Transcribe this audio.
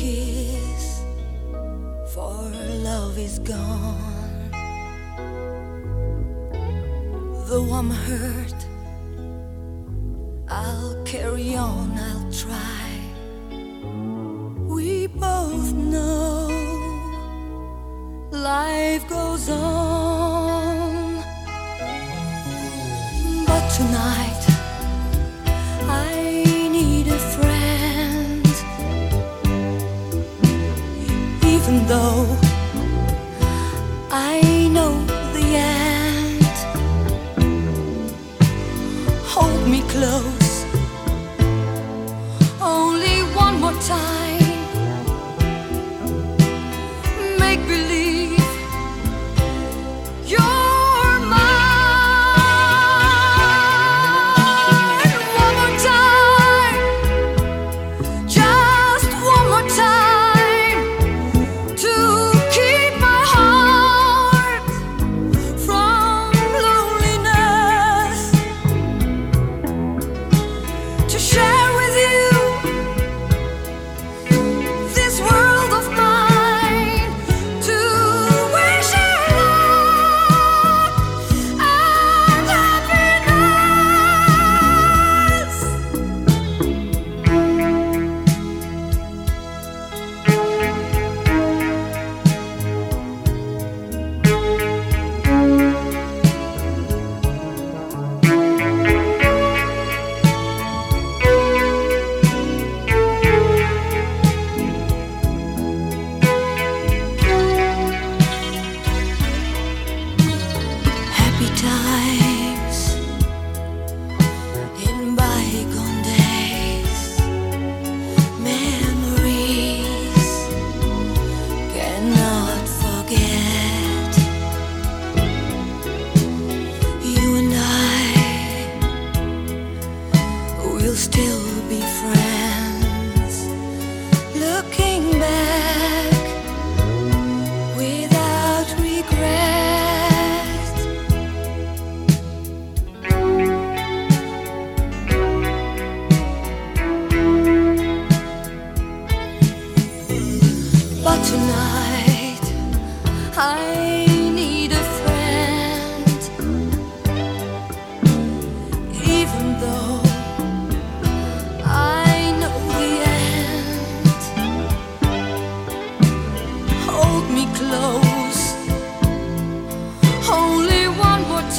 kiss, for love is gone. Though I'm hurt, I'll carry on, I'll try. We both know life goes on, but tonight To share still be friends. Looking back without regret. But tonight